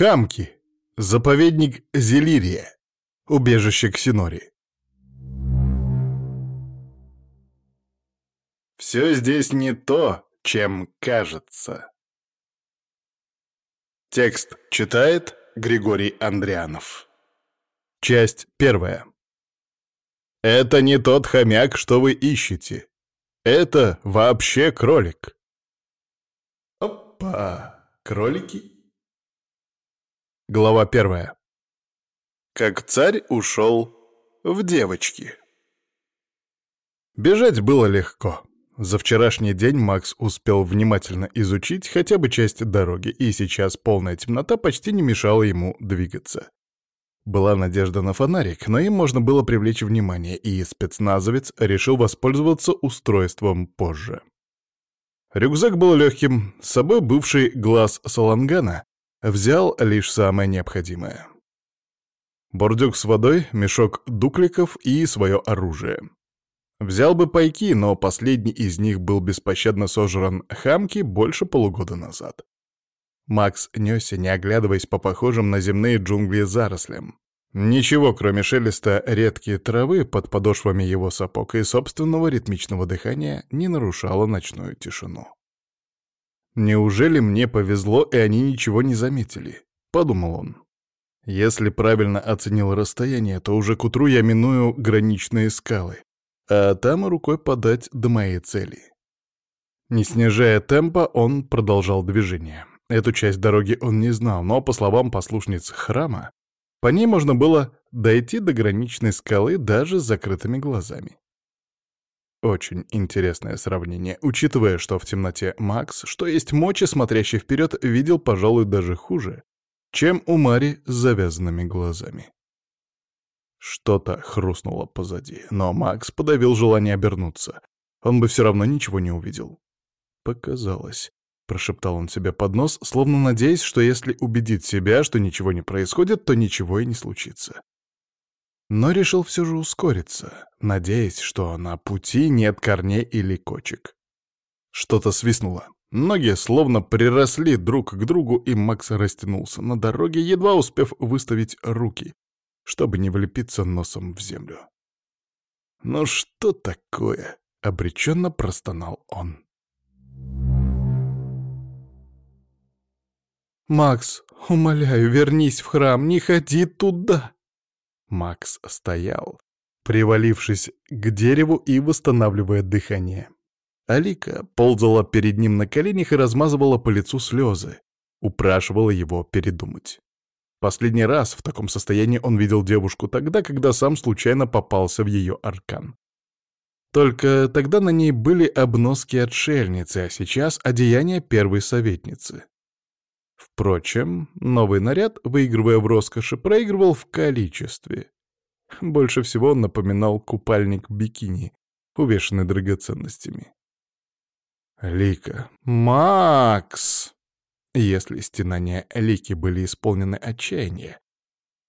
Хамки. Заповедник Зелирия. Убежище Ксинори. Все здесь не то, чем кажется. Текст читает Григорий Андрианов. Часть первая. Это не тот хомяк, что вы ищете. Это вообще кролик. Опа, кролики. Глава первая. Как царь ушел в девочки. Бежать было легко. За вчерашний день Макс успел внимательно изучить хотя бы часть дороги, и сейчас полная темнота почти не мешала ему двигаться. Была надежда на фонарик, но им можно было привлечь внимание, и спецназовец решил воспользоваться устройством позже. Рюкзак был легким, с собой бывший глаз салангана взял лишь самое необходимое. Бордюк с водой, мешок дукликов и свое оружие. Взял бы пайки, но последний из них был беспощадно сожран хамки больше полугода назад. Макс несся, не оглядываясь по похожим на земные джунгли зарослям. Ничего, кроме шелеста редкие травы под подошвами его сапог и собственного ритмичного дыхания, не нарушало ночную тишину. «Неужели мне повезло, и они ничего не заметили?» — подумал он. «Если правильно оценил расстояние, то уже к утру я миную граничные скалы, а там рукой подать до моей цели. Не снижая темпа, он продолжал движение. Эту часть дороги он не знал, но, по словам послушниц храма, по ней можно было дойти до граничной скалы даже с закрытыми глазами. Очень интересное сравнение, учитывая, что в темноте Макс, что есть мочи, смотрящий вперед, видел, пожалуй, даже хуже, чем у Мари с завязанными глазами. Что-то хрустнуло позади, но Макс подавил желание обернуться. Он бы все равно ничего не увидел. Показалось. Прошептал он себе под нос, словно надеясь, что если убедит себя, что ничего не происходит, то ничего и не случится. Но решил все же ускориться, надеясь, что на пути нет корней или кочек. Что-то свистнуло. Ноги словно приросли друг к другу, и Макс растянулся на дороге, едва успев выставить руки, чтобы не влепиться носом в землю. «Ну что такое?» — обреченно простонал он. «Макс, умоляю, вернись в храм, не ходи туда!» Макс стоял, привалившись к дереву и восстанавливая дыхание. Алика ползала перед ним на коленях и размазывала по лицу слезы, упрашивала его передумать. Последний раз в таком состоянии он видел девушку тогда, когда сам случайно попался в ее аркан. Только тогда на ней были обноски отшельницы, а сейчас одеяние первой советницы. Впрочем, новый наряд, выигрывая в роскоши, проигрывал в количестве. Больше всего он напоминал купальник бикини, увешанный драгоценностями. Лика. «Макс!» Если стенания Лики были исполнены отчаяния,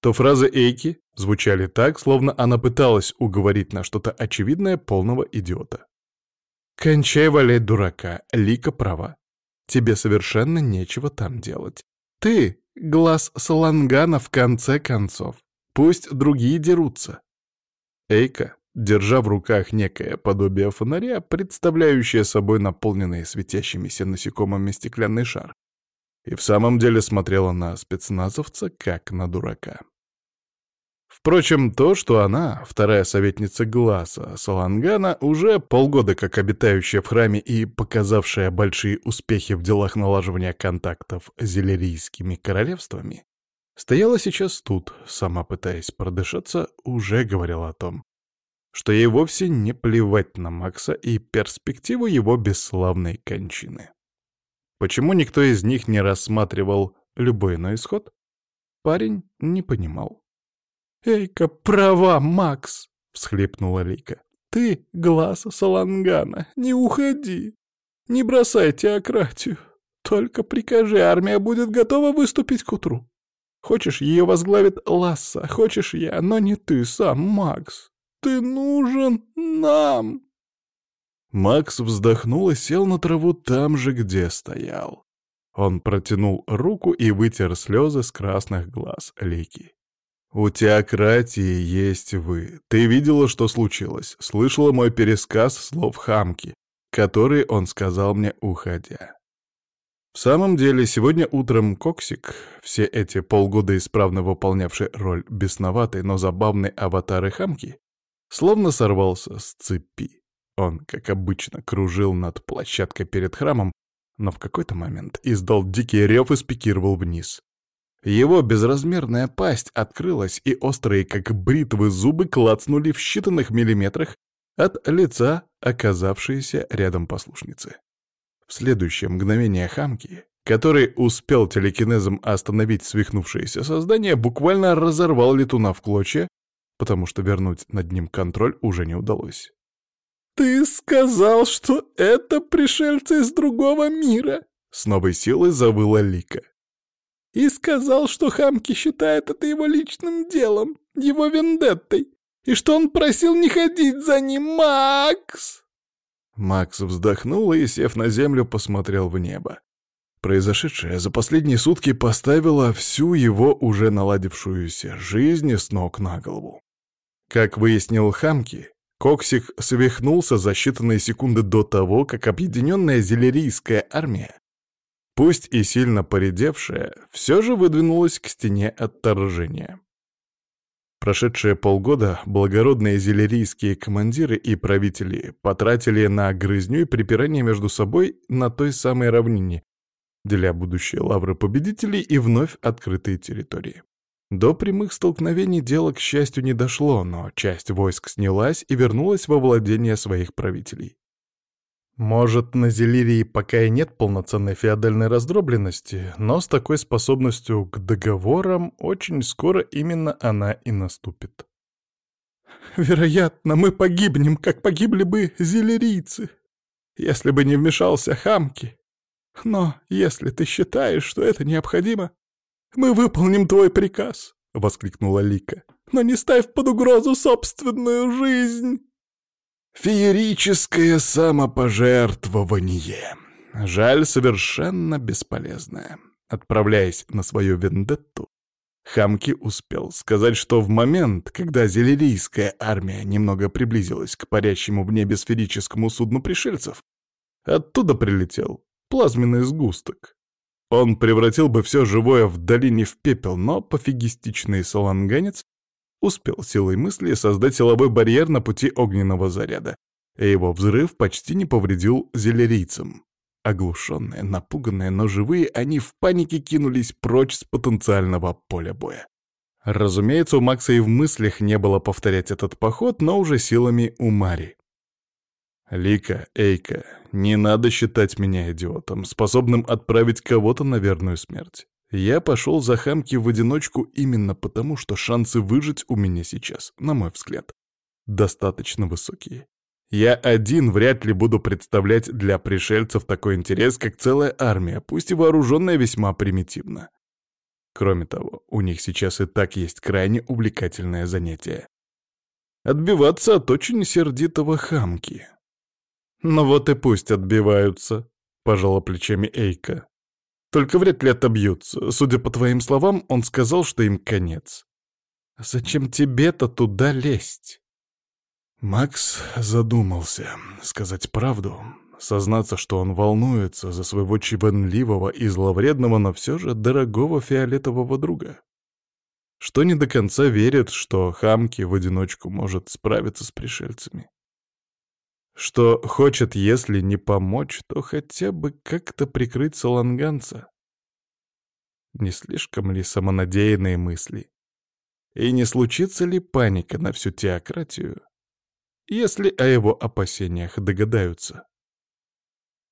то фразы Эйки звучали так, словно она пыталась уговорить на что-то очевидное полного идиота. «Кончай валять дурака, Лика права. Тебе совершенно нечего там делать. Ты — глаз Салангана в конце концов. Пусть другие дерутся». Эйка, держа в руках некое подобие фонаря, представляющее собой наполненный светящимися насекомыми стеклянный шар, и в самом деле смотрела на спецназовца как на дурака. Впрочем, то, что она, вторая советница Гласа Салангана, уже полгода как обитающая в храме и показавшая большие успехи в делах налаживания контактов с зелерийскими королевствами, стояла сейчас тут, сама пытаясь продышаться, уже говорила о том, что ей вовсе не плевать на Макса и перспективу его бесславной кончины. Почему никто из них не рассматривал любой иной исход? Парень не понимал. «Эйка права, Макс!» — всхлипнула Лика. «Ты — глаз Салангана, не уходи! Не бросай теократию! Только прикажи, армия будет готова выступить к утру. Хочешь, ее возглавит Ласса, хочешь я, но не ты сам, Макс. Ты нужен нам!» Макс вздохнул и сел на траву там же, где стоял. Он протянул руку и вытер слезы с красных глаз Лики. «У теократии есть вы. Ты видела, что случилось. Слышала мой пересказ слов Хамки, которые он сказал мне, уходя. В самом деле, сегодня утром Коксик, все эти полгода исправно выполнявший роль бесноватой, но забавной аватары Хамки, словно сорвался с цепи. Он, как обычно, кружил над площадкой перед храмом, но в какой-то момент издал дикий рев и спикировал вниз. Его безразмерная пасть открылась, и острые, как бритвы, зубы клацнули в считанных миллиметрах от лица оказавшейся рядом послушницы. В следующее мгновение хамки, который успел телекинезом остановить свихнувшееся создание, буквально разорвал летуна в клочья, потому что вернуть над ним контроль уже не удалось. «Ты сказал, что это пришельцы из другого мира!» С новой силой завыла Лика и сказал, что Хамки считает это его личным делом, его вендеттой, и что он просил не ходить за ним, Макс!» Макс вздохнул и, сев на землю, посмотрел в небо. Произошедшее за последние сутки поставило всю его уже наладившуюся жизнь с ног на голову. Как выяснил Хамки, Коксик свихнулся за считанные секунды до того, как объединенная зелерийская армия пусть и сильно поредевшая, все же выдвинулась к стене отторжения. Прошедшие полгода благородные зелерийские командиры и правители потратили на грызню и припирание между собой на той самой равнине, деля будущие лавры победителей и вновь открытые территории. До прямых столкновений дело, к счастью, не дошло, но часть войск снялась и вернулась во владение своих правителей. Может, на Зелирии пока и нет полноценной феодальной раздробленности, но с такой способностью к договорам очень скоро именно она и наступит. Вероятно, мы погибнем, как погибли бы зелерийцы, если бы не вмешался Хамки. Но если ты считаешь, что это необходимо, мы выполним твой приказ, — воскликнула Лика. Но не ставь под угрозу собственную жизнь. Феерическое самопожертвование. Жаль, совершенно бесполезное. Отправляясь на свою вендетту, Хамки успел сказать, что в момент, когда зелерийская армия немного приблизилась к парящему в небе сферическому судну пришельцев, оттуда прилетел плазменный сгусток. Он превратил бы все живое в долине в пепел, но пофигистичный саланганец успел силой мысли создать силовой барьер на пути огненного заряда, и его взрыв почти не повредил зелерийцам. Оглушенные, напуганные, но живые, они в панике кинулись прочь с потенциального поля боя. Разумеется, у Макса и в мыслях не было повторять этот поход, но уже силами у Мари. «Лика, Эйка, не надо считать меня идиотом, способным отправить кого-то на верную смерть. Я пошел за Хамки в одиночку именно потому, что шансы выжить у меня сейчас, на мой взгляд, достаточно высокие. Я один вряд ли буду представлять для пришельцев такой интерес, как целая армия, пусть и вооруженная весьма примитивно. Кроме того, у них сейчас и так есть крайне увлекательное занятие. Отбиваться от очень сердитого хамки. «Ну вот и пусть отбиваются», — пожала плечами Эйка. Только вряд ли отобьются. Судя по твоим словам, он сказал, что им конец. Зачем тебе-то туда лезть? Макс задумался. Сказать правду, сознаться, что он волнуется за своего чванливого и зловредного, но все же дорогого фиолетового друга. Что не до конца верит, что Хамки в одиночку может справиться с пришельцами что хочет, если не помочь, то хотя бы как-то прикрыть саланганца. Не слишком ли самонадеянные мысли? И не случится ли паника на всю теократию, если о его опасениях догадаются?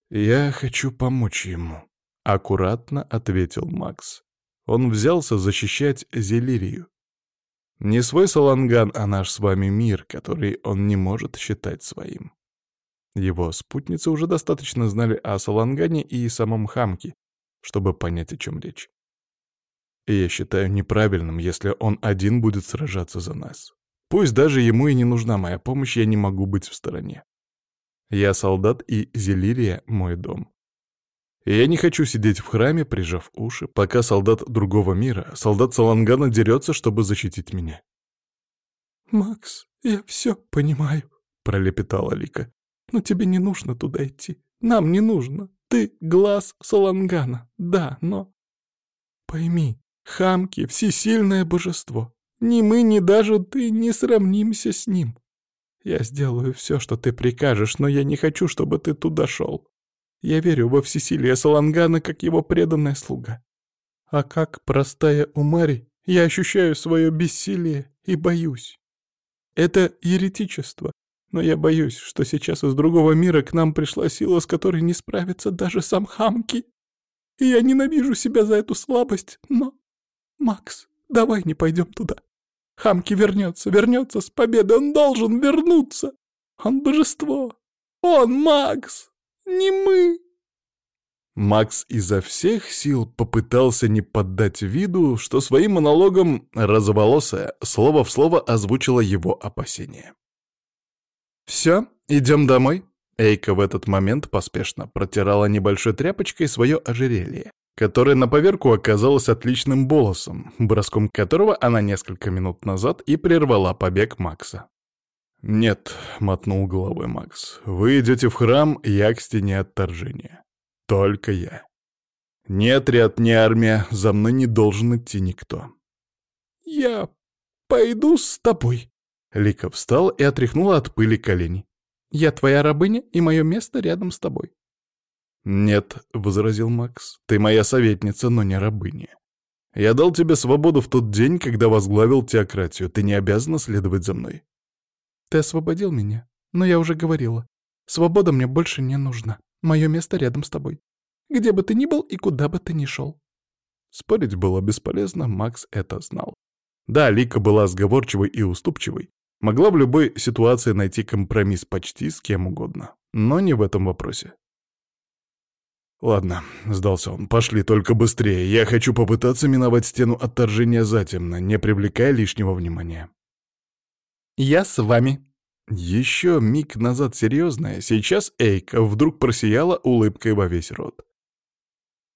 «Я хочу помочь ему», — аккуратно ответил Макс. Он взялся защищать Зелирию. Не свой Саланган, а наш с вами мир, который он не может считать своим. Его спутницы уже достаточно знали о Салангане и самом Хамке, чтобы понять, о чем речь. Я считаю неправильным, если он один будет сражаться за нас. Пусть даже ему и не нужна моя помощь, я не могу быть в стороне. Я солдат, и Зелирия — мой дом. Я не хочу сидеть в храме, прижав уши, пока солдат другого мира, солдат Салангана дерется, чтобы защитить меня. «Макс, я все понимаю», — пролепетала Лика. «Но тебе не нужно туда идти. Нам не нужно. Ты — глаз Салангана, да, но...» «Пойми, Хамки — всесильное божество. Ни мы, ни даже ты не сравнимся с ним. Я сделаю все, что ты прикажешь, но я не хочу, чтобы ты туда шел. Я верю во всесилие Салангана как его преданная слуга. А как простая Умари, я ощущаю свое бессилие и боюсь. Это еретичество, но я боюсь, что сейчас из другого мира к нам пришла сила, с которой не справится даже сам Хамки. И я ненавижу себя за эту слабость, но... Макс, давай не пойдем туда. Хамки вернется, вернется с победой, он должен вернуться. Он божество. Он Макс, не мы. Макс изо всех сил попытался не поддать виду, что своим монологом «разволосая» слово в слово озвучила его опасения. «Все, идем домой?» Эйка в этот момент поспешно протирала небольшой тряпочкой свое ожерелье, которое на поверку оказалось отличным болосом, броском которого она несколько минут назад и прервала побег Макса. «Нет», — мотнул головой Макс, — «вы идете в храм, я к стене отторжения». Только я. Ни отряд, ни армия, за мной не должен идти никто. «Я пойду с тобой». Лика встал и отряхнула от пыли колени. «Я твоя рабыня, и мое место рядом с тобой». «Нет», — возразил Макс, — «ты моя советница, но не рабыня. Я дал тебе свободу в тот день, когда возглавил теократию. Ты не обязана следовать за мной». «Ты освободил меня, но я уже говорила. Свобода мне больше не нужна. Мое место рядом с тобой. Где бы ты ни был и куда бы ты ни шел. Спорить было бесполезно, Макс это знал. Да, Лика была сговорчивой и уступчивой. Могла в любой ситуации найти компромисс почти с кем угодно. Но не в этом вопросе. «Ладно», — сдался он, — «пошли только быстрее. Я хочу попытаться миновать стену отторжения затемно, не привлекая лишнего внимания». «Я с вами», еще миг назад серьезная, сейчас Эйка вдруг просияла улыбкой во весь рот.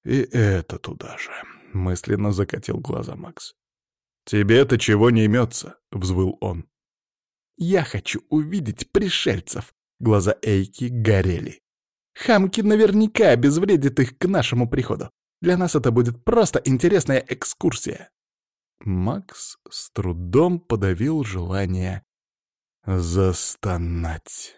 «И это туда же», — мысленно закатил глаза Макс. «Тебе-то чего не имется?» — взвыл он. «Я хочу увидеть пришельцев!» Глаза Эйки горели. «Хамки наверняка обезвредит их к нашему приходу. Для нас это будет просто интересная экскурсия!» Макс с трудом подавил желание застонать.